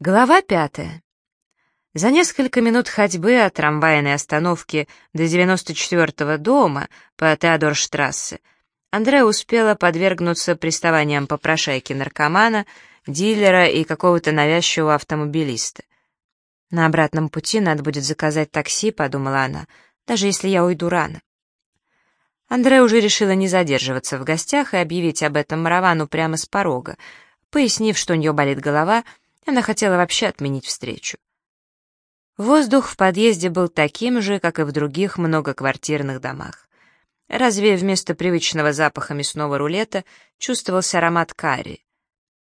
Глава пятая. За несколько минут ходьбы от трамвайной остановки до 94-го дома по Теодорштрассе Андреа успела подвергнуться приставаниям попрошайки наркомана, дилера и какого-то навязчивого автомобилиста. «На обратном пути надо будет заказать такси», — подумала она, — «даже если я уйду рано». Андреа уже решила не задерживаться в гостях и объявить об этом Маравану прямо с порога, пояснив, что у нее болит голова — она хотела вообще отменить встречу. Воздух в подъезде был таким же, как и в других многоквартирных домах. Разве вместо привычного запаха мясного рулета чувствовался аромат карри?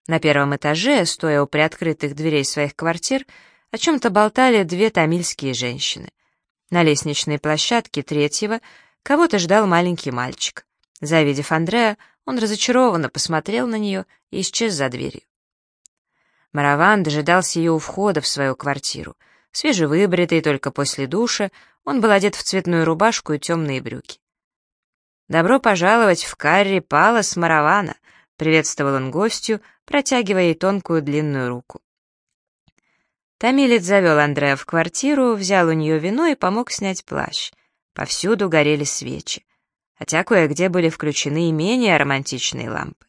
На первом этаже, стоя у приоткрытых дверей своих квартир, о чем-то болтали две тамильские женщины. На лестничной площадке третьего кого-то ждал маленький мальчик. Завидев Андрея, он разочарованно посмотрел на нее и исчез за дверью. Мараван дожидался ее у входа в свою квартиру. Свежевыбритый только после душа, он был одет в цветную рубашку и темные брюки. «Добро пожаловать в Карри Палас Маравана», — приветствовал он гостью, протягивая ей тонкую длинную руку. Томилец завел Андрея в квартиру, взял у нее вино и помог снять плащ. Повсюду горели свечи, хотя кое-где были включены и менее романтичные лампы.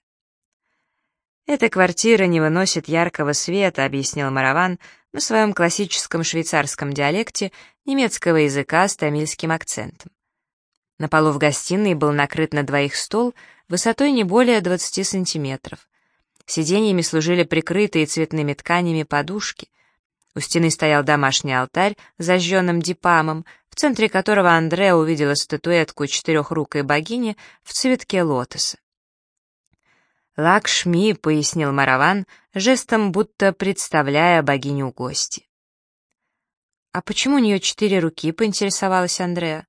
«Эта квартира не выносит яркого света», — объяснил Мараван на своем классическом швейцарском диалекте немецкого языка с тамильским акцентом. На полу в гостиной был накрыт на двоих стол высотой не более 20 сантиметров. Сиденьями служили прикрытые цветными тканями подушки. У стены стоял домашний алтарь с зажженным дипамом, в центре которого Андреа увидела статуэтку четырехрукой богини в цветке лотоса. «Лакшми», — пояснил Мараван, жестом будто представляя богиню гости. «А почему у нее четыре руки?» — поинтересовалась Андреа.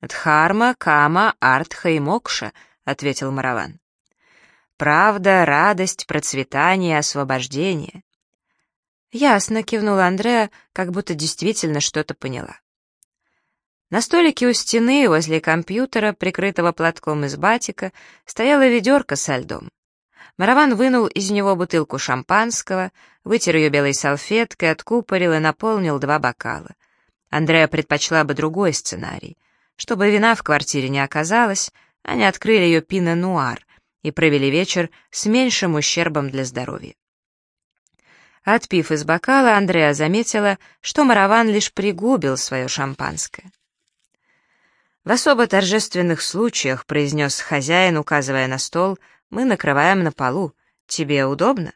«Дхарма, Кама, Артха и Мокша», — ответил Мараван. «Правда, радость, процветание, освобождение». «Ясно», — кивнула Андреа, как будто действительно что-то поняла. На столике у стены, возле компьютера, прикрытого платком из батика, стояла ведерко со льдом. Мараван вынул из него бутылку шампанского, вытер ее белой салфеткой, откупорил и наполнил два бокала. Андреа предпочла бы другой сценарий. Чтобы вина в квартире не оказалось, они открыли ее пино-нуар и провели вечер с меньшим ущербом для здоровья. Отпив из бокала, Андреа заметила, что Мараван лишь пригубил свое шампанское. «В особо торжественных случаях», — произнес хозяин, указывая на стол, — мы накрываем на полу. Тебе удобно?»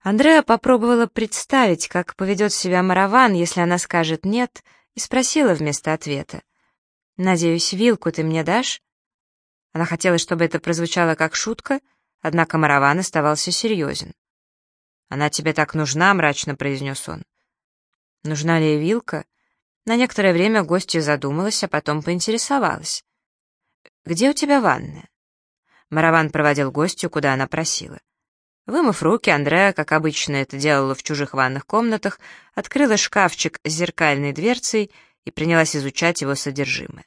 Андреа попробовала представить, как поведет себя Мараван, если она скажет «нет», и спросила вместо ответа. «Надеюсь, вилку ты мне дашь?» Она хотела, чтобы это прозвучало как шутка, однако Мараван оставался серьезен. «Она тебе так нужна», — мрачно произнес он. «Нужна ли вилка?» На некоторое время гостья задумалась, а потом поинтересовалась. «Где у тебя ванная?» Мараван проводил гостю, куда она просила. Вымыв руки, Андреа, как обычно это делала в чужих ванных комнатах, открыла шкафчик с зеркальной дверцей и принялась изучать его содержимое.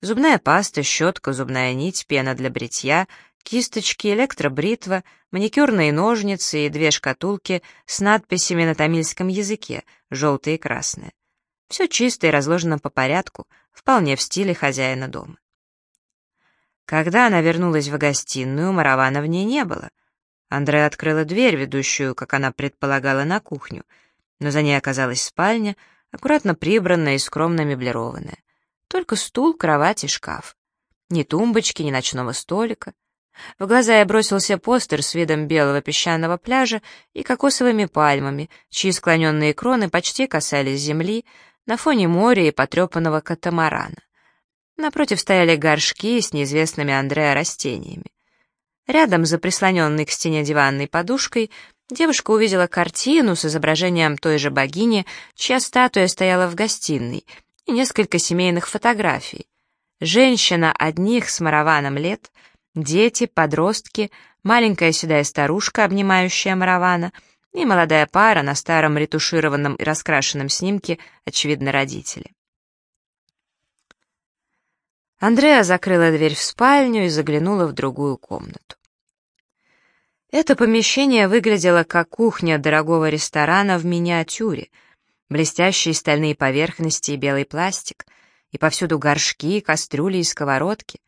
Зубная паста, щетка, зубная нить, пена для бритья, кисточки, электробритва, маникюрные ножницы и две шкатулки с надписями на тамильском языке, желтые и красные. Все чисто и разложено по порядку, вполне в стиле хозяина дома. Когда она вернулась в гостиную, Маравана в ней не было. Андрея открыла дверь, ведущую, как она предполагала, на кухню, но за ней оказалась спальня, аккуратно прибранная и скромно меблированная. Только стул, кровать и шкаф. Ни тумбочки, ни ночного столика. В глаза я бросился постер с видом белого песчаного пляжа и кокосовыми пальмами, чьи склоненные кроны почти касались земли, на фоне моря и потрепанного катамарана. Напротив стояли горшки с неизвестными Андреа растениями. Рядом, за прислоненной к стене диванной подушкой, девушка увидела картину с изображением той же богини, чья статуя стояла в гостиной, и несколько семейных фотографий. Женщина одних с мараваном лет, дети, подростки, маленькая седая старушка, обнимающая маравана, и молодая пара на старом ретушированном и раскрашенном снимке, очевидно, родители. Андреа закрыла дверь в спальню и заглянула в другую комнату. Это помещение выглядело как кухня дорогого ресторана в миниатюре. Блестящие стальные поверхности и белый пластик, и повсюду горшки, кастрюли и сковородки.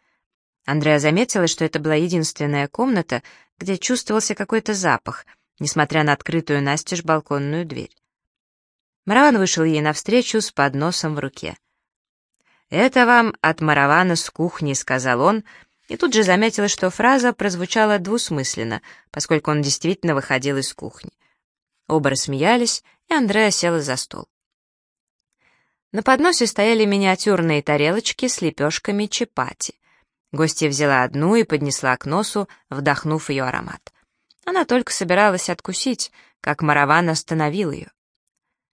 Андреа заметила, что это была единственная комната, где чувствовался какой-то запах, несмотря на открытую настежь балконную дверь. Мараван вышел ей навстречу с подносом в руке. «Это вам от Маравана с кухни», — сказал он, и тут же заметила, что фраза прозвучала двусмысленно, поскольку он действительно выходил из кухни. Оба рассмеялись, и Андреа села за стол. На подносе стояли миниатюрные тарелочки с лепешками чапати. Гостья взяла одну и поднесла к носу, вдохнув ее аромат. Она только собиралась откусить, как Мараван остановил ее.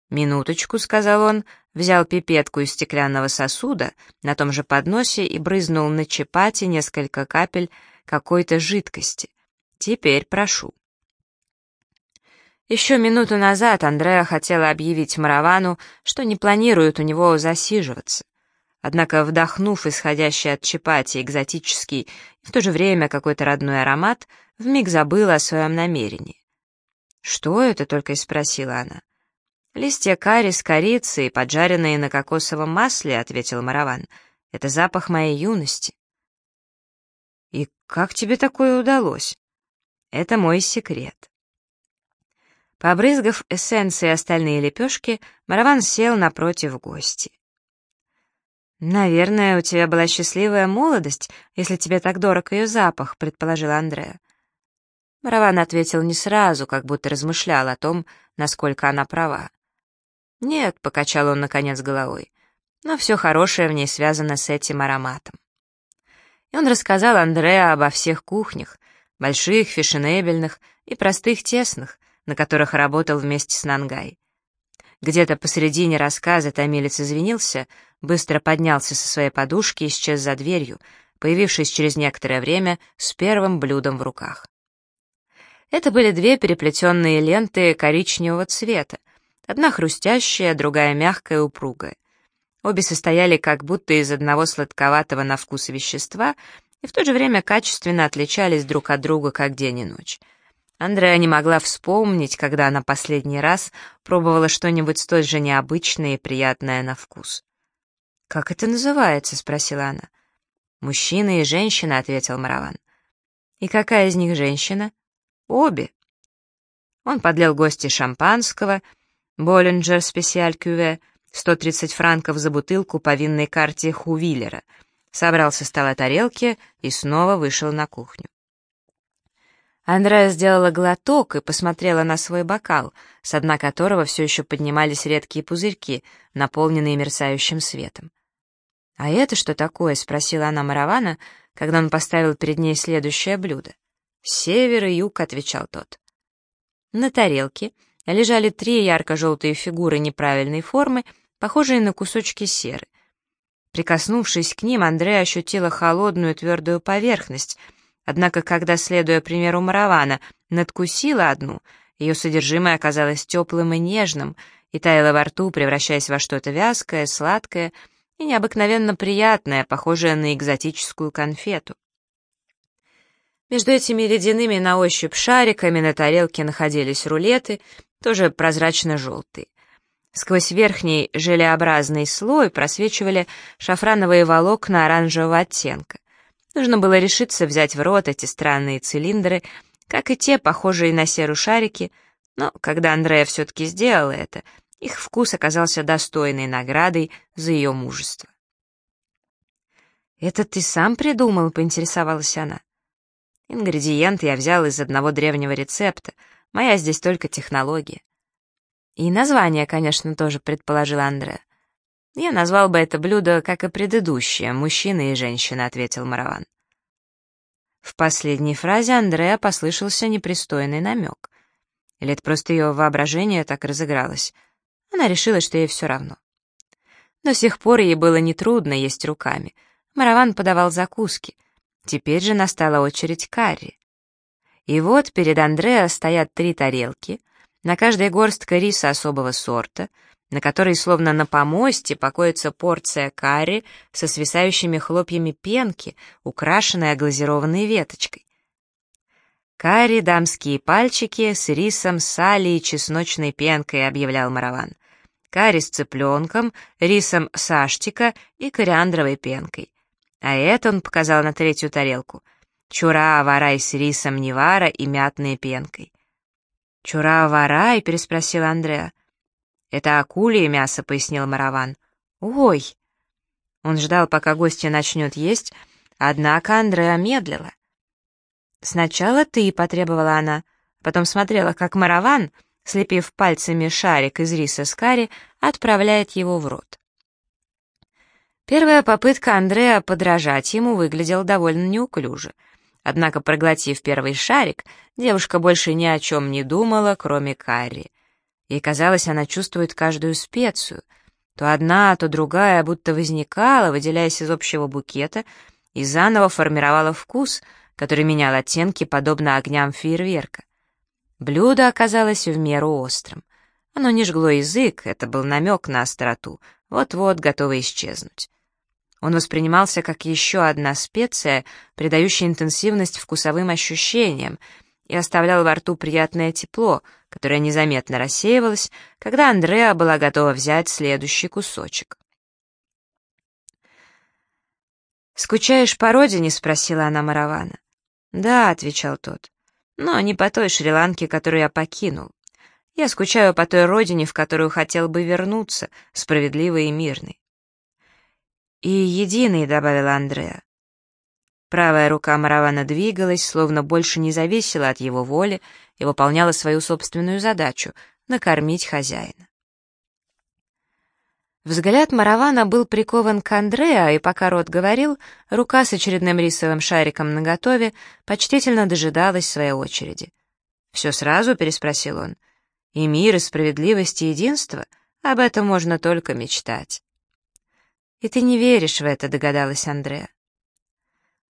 «Минуточку», — сказал он, взял пипетку из стеклянного сосуда на том же подносе и брызнул на чапати несколько капель какой-то жидкости. «Теперь прошу». Еще минуту назад Андреа хотела объявить Маравану, что не планирует у него засиживаться. Однако, вдохнув исходящий от чапати экзотический и в то же время какой-то родной аромат, вмиг забыла о своем намерении. «Что это?» — только и спросила она. «Листья карри с корицей, поджаренные на кокосовом масле», — ответил Мараван. «Это запах моей юности». «И как тебе такое удалось?» «Это мой секрет». Побрызгав эссенцией остальные лепешки, Мараван сел напротив гости. «Наверное, у тебя была счастливая молодость, если тебе так дорог ее запах», — предположил Андреа. Мараван ответил не сразу, как будто размышлял о том, насколько она права. «Нет», — покачал он наконец головой, — «но все хорошее в ней связано с этим ароматом». И он рассказал Андреа обо всех кухнях, больших, фешенебельных и простых тесных, на которых работал вместе с Нангай. Где-то посередине рассказа томилец извинился, быстро поднялся со своей подушки и исчез за дверью, появившись через некоторое время с первым блюдом в руках. Это были две переплетенные ленты коричневого цвета, одна хрустящая, другая мягкая и упругая. Обе состояли как будто из одного сладковатого на вкус вещества и в то же время качественно отличались друг от друга как день и ночь. Андреа не могла вспомнить, когда она последний раз пробовала что-нибудь столь же необычное и приятное на вкус. «Как это называется?» — спросила она. «Мужчина и женщина», — ответил Мараван. «И какая из них женщина?» Обе. Он подлил гости шампанского, Боллинджер специаль кюве, 130 франков за бутылку по винной карте Хувиллера, собрал со стола тарелки и снова вышел на кухню. Андреа сделала глоток и посмотрела на свой бокал, с дна которого все еще поднимались редкие пузырьки, наполненные мерцающим светом. «А это что такое?» — спросила она Маравана, когда он поставил перед ней следующее блюдо. «Север и юг», — отвечал тот. На тарелке лежали три ярко-желтые фигуры неправильной формы, похожие на кусочки серы. Прикоснувшись к ним, Андрея ощутила холодную твердую поверхность, однако, когда, следуя примеру Маравана, надкусила одну, ее содержимое оказалось теплым и нежным и таяло во рту, превращаясь во что-то вязкое, сладкое и необыкновенно приятное, похожее на экзотическую конфету. Между этими ледяными на ощупь шариками на тарелке находились рулеты, тоже прозрачно-желтые. Сквозь верхний желеобразный слой просвечивали шафрановые волокна оранжевого оттенка. Нужно было решиться взять в рот эти странные цилиндры, как и те, похожие на серу шарики, но когда Андрея все-таки сделала это, их вкус оказался достойной наградой за ее мужество. «Это ты сам придумал?» — поинтересовалась она. Ингредиенты я взял из одного древнего рецепта, моя здесь только технология. И название, конечно, тоже предположил Андре. Я назвал бы это блюдо, как и предыдущее, «Мужчина и женщина», — ответил Мараван. В последней фразе Андреа послышался непристойный намек. Или это просто ее воображение так разыгралось. Она решила, что ей все равно. До сих пор ей было нетрудно есть руками. Мараван подавал закуски. Теперь же настала очередь карри. И вот перед Андреа стоят три тарелки, на каждой горстка риса особого сорта, на которой словно на помосте покоится порция карри со свисающими хлопьями пенки, украшенная глазированной веточкой. «Карри, дамские пальчики с рисом, сали и чесночной пенкой», — объявлял Мараван. «Карри с цыпленком, рисом саштика и кориандровой пенкой». А это он показал на третью тарелку. «Чура, варай с рисом невара и мятной пенкой». «Чура, варай?» — переспросил Андреа. «Это акулье мясо», — пояснил Мараван. «Ой!» Он ждал, пока гостья начнет есть, однако Андреа медлила. «Сначала ты», — потребовала она, потом смотрела, как Мараван, слепив пальцами шарик из риса с карри, отправляет его в рот. Первая попытка Андреа подражать ему выглядела довольно неуклюже. Однако, проглотив первый шарик, девушка больше ни о чем не думала, кроме карри. Ей казалось, она чувствует каждую специю. То одна, то другая будто возникала, выделяясь из общего букета, и заново формировала вкус — который менял оттенки, подобно огням фейерверка. Блюдо оказалось в меру острым. Оно не жгло язык, это был намек на остроту, вот-вот готово исчезнуть. Он воспринимался как еще одна специя, придающая интенсивность вкусовым ощущениям, и оставлял во рту приятное тепло, которое незаметно рассеивалось, когда Андреа была готова взять следующий кусочек. «Скучаешь по родине?» — спросила она Маравана. «Да», — отвечал тот, — «но не по той Шри-Ланке, которую я покинул. Я скучаю по той родине, в которую хотел бы вернуться, справедливой и мирной». «И единый», — добавила Андреа. Правая рука Маравана двигалась, словно больше не зависела от его воли и выполняла свою собственную задачу — накормить хозяина. Взгляд Маравана был прикован к Андреа, и пока рот говорил, рука с очередным рисовым шариком наготове почтительно дожидалась своей очереди. «Все сразу?» — переспросил он. «И мир, и справедливость, и единство? Об этом можно только мечтать». «И ты не веришь в это», — догадалась Андреа.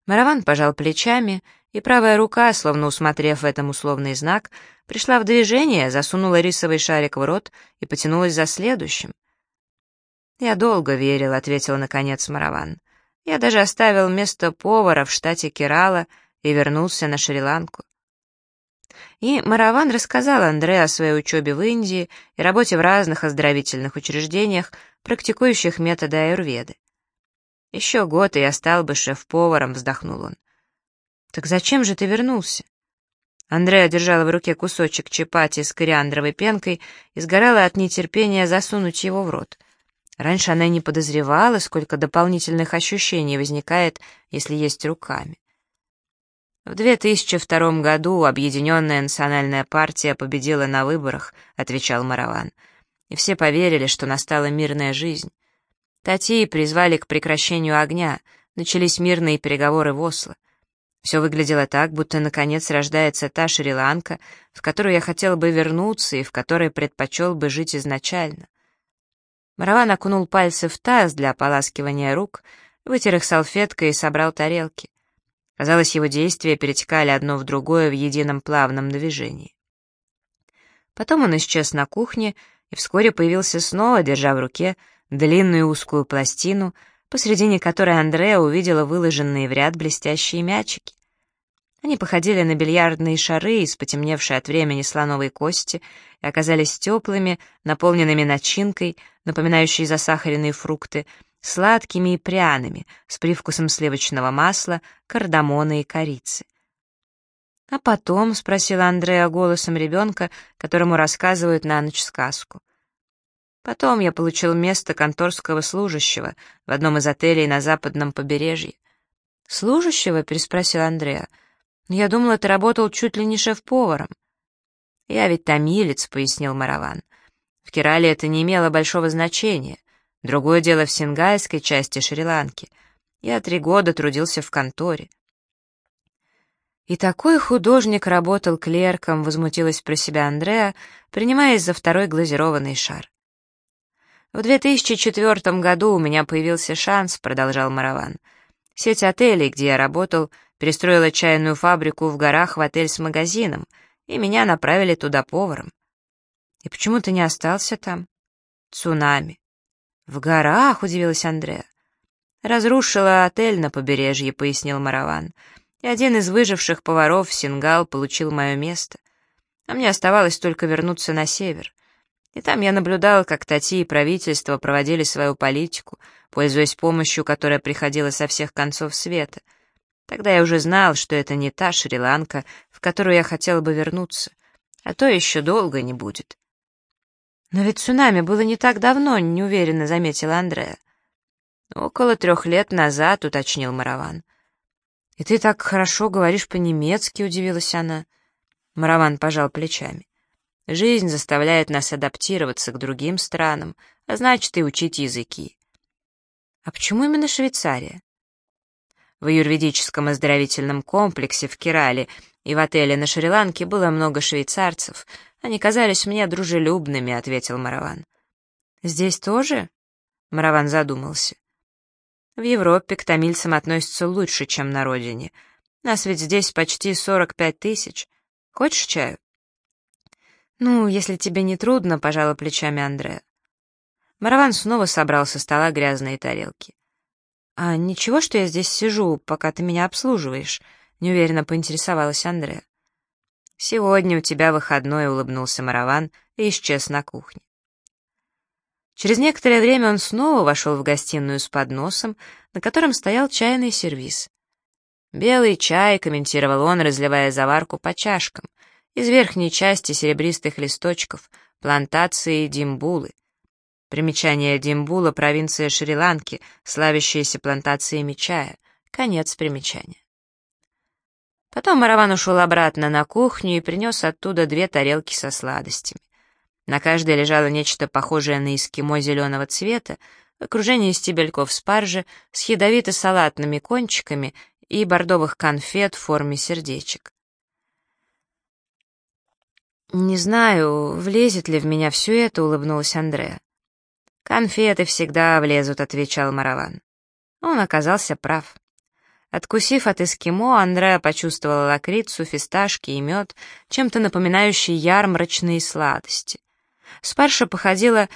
Мараван пожал плечами, и правая рука, словно усмотрев в этом условный знак, пришла в движение, засунула рисовый шарик в рот и потянулась за следующим. «Я долго верил», — ответил наконец Мараван. «Я даже оставил место повара в штате Керала и вернулся на Шри-Ланку». И Мараван рассказал Андре о своей учебе в Индии и работе в разных оздоровительных учреждениях, практикующих методы аюрведы. «Еще год, и я стал бы шеф-поваром», — вздохнул он. «Так зачем же ты вернулся?» Андрея держала в руке кусочек чапати с кориандровой пенкой и сгорала от нетерпения засунуть его в рот. Раньше она не подозревала, сколько дополнительных ощущений возникает, если есть руками. В 2002 году Объединенная национальная партия победила на выборах, отвечал Мараван. И все поверили, что настала мирная жизнь. Татьи призвали к прекращению огня, начались мирные переговоры в Осло. Все выглядело так, будто наконец рождается та Шри-Ланка, в которую я хотел бы вернуться и в которой предпочел бы жить изначально. Мараван окунул пальцы в таз для ополаскивания рук, вытер их салфеткой и собрал тарелки. Казалось, его действия перетекали одно в другое в едином плавном движении. Потом он исчез на кухне и вскоре появился снова, держа в руке длинную узкую пластину, посредине которой Андреа увидела выложенные в ряд блестящие мячики. Они походили на бильярдные шары из потемневшей от времени слоновой кости и оказались теплыми, наполненными начинкой, напоминающей засахаренные фрукты, сладкими и пряными, с привкусом сливочного масла, кардамона и корицы. «А потом?» — спросила Андреа голосом ребенка, которому рассказывают на ночь сказку. Потом я получил место конторского служащего в одном из отелей на западном побережье. «Служащего?» — переспросил Андреа. Я думала, ты работал чуть ли не шеф-поваром. Я ведь тамилец, пояснил Мараван. В Керале это не имело большого значения. Другое дело в сингайской части Шри-Ланки. Я три года трудился в конторе. И такой художник работал клерком, возмутилась про себя Андреа, принимаясь за второй глазированный шар. В 2004 году у меня появился шанс, продолжал Мараван. Сеть отелей, где я работал, перестроила чайную фабрику в горах в отель с магазином, и меня направили туда поваром. И почему ты не остался там? Цунами. В горах, удивилась Андреа. Разрушила отель на побережье, пояснил Мараван. и один из выживших поваров, Сингал, получил мое место. А мне оставалось только вернуться на север. И там я наблюдал, как Тати и правительство проводили свою политику, пользуясь помощью, которая приходила со всех концов света. Тогда я уже знал, что это не та Шри-Ланка, в которую я хотел бы вернуться, а то еще долго не будет. «Но ведь цунами было не так давно», — неуверенно заметила Андрея. «Около трех лет назад», — уточнил Мараван. «И ты так хорошо говоришь по-немецки», — удивилась она. Мараван пожал плечами. «Жизнь заставляет нас адаптироваться к другим странам, а значит и учить языки». «А почему именно Швейцария?» В юридическом оздоровительном комплексе в Керале и в отеле на Шри-Ланке было много швейцарцев. Они казались мне дружелюбными, — ответил Мараван. «Здесь тоже?» — Мараван задумался. «В Европе к тамильцам относятся лучше, чем на родине. Нас ведь здесь почти сорок пять тысяч. Хочешь чаю?» «Ну, если тебе не трудно», — пожала плечами Андреа. Мараван снова собрал со стола грязные тарелки. «А ничего, что я здесь сижу, пока ты меня обслуживаешь?» — неуверенно поинтересовалась Андреа. «Сегодня у тебя выходной», — улыбнулся Мараван и исчез на кухне. Через некоторое время он снова вошел в гостиную с подносом, на котором стоял чайный сервиз. «Белый чай», — комментировал он, разливая заварку по чашкам, из верхней части серебристых листочков, плантации Димбулы. Примечание Димбула — провинция Шри-Ланки, славящаяся плантациями чая. Конец примечания. Потом Мараван ушел обратно на кухню и принес оттуда две тарелки со сладостями. На каждой лежало нечто похожее на эскимо зеленого цвета, в окружении стебельков спаржи с ядовито-салатными кончиками и бордовых конфет в форме сердечек. «Не знаю, влезет ли в меня все это», — улыбнулась Андреа. «Конфеты всегда влезут», — отвечал Мараван. Он оказался прав. Откусив от эскимо, Андреа почувствовала лакрицу, фисташки и мед, чем-то напоминающий ярмарочные сладости. Спаржа походила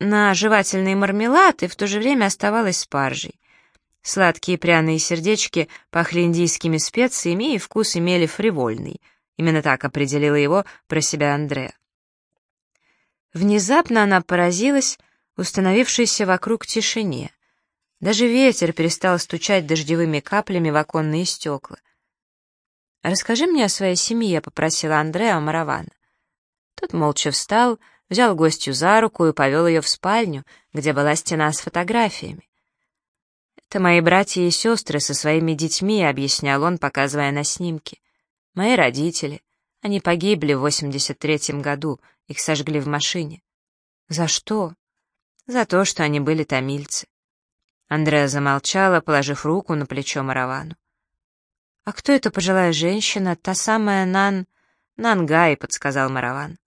на жевательный мармелад и в то же время оставалась спаржей. Сладкие пряные сердечки пахли индийскими специями и вкус имели фривольный. Именно так определила его про себя Андреа. Внезапно она поразилась установившейся вокруг тишине. Даже ветер перестал стучать дождевыми каплями в оконные стекла. «Расскажи мне о своей семье», — попросила Андреа Маравана. Тот молча встал, взял гостью за руку и повел ее в спальню, где была стена с фотографиями. «Это мои братья и сестры со своими детьми», — объяснял он, показывая на снимки. «Мои родители. Они погибли в 83-м году, их сожгли в машине. За что? За то, что они были тамильцы. Андреа замолчала, положив руку на плечо Маравану. «А кто эта пожилая женщина, та самая Нан...» «Нангай», — подсказал Мараван.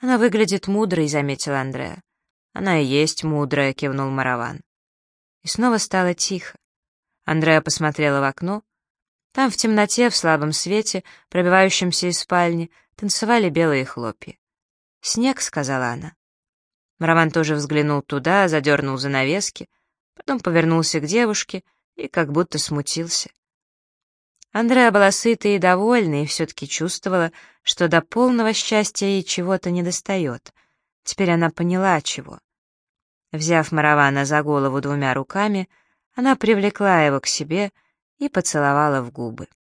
«Она выглядит мудрой», — заметил Андреа. «Она и есть мудрая», — кивнул Мараван. И снова стало тихо. Андреа посмотрела в окно. Там в темноте, в слабом свете, пробивающемся из спальни, танцевали белые хлопья. «Снег», — сказала она. Мараван тоже взглянул туда, задернул занавески, потом повернулся к девушке и как будто смутился. Андреа была сыта и довольна, и все-таки чувствовала, что до полного счастья ей чего-то недостает. Теперь она поняла, чего. Взяв Маравана за голову двумя руками, она привлекла его к себе и поцеловала в губы.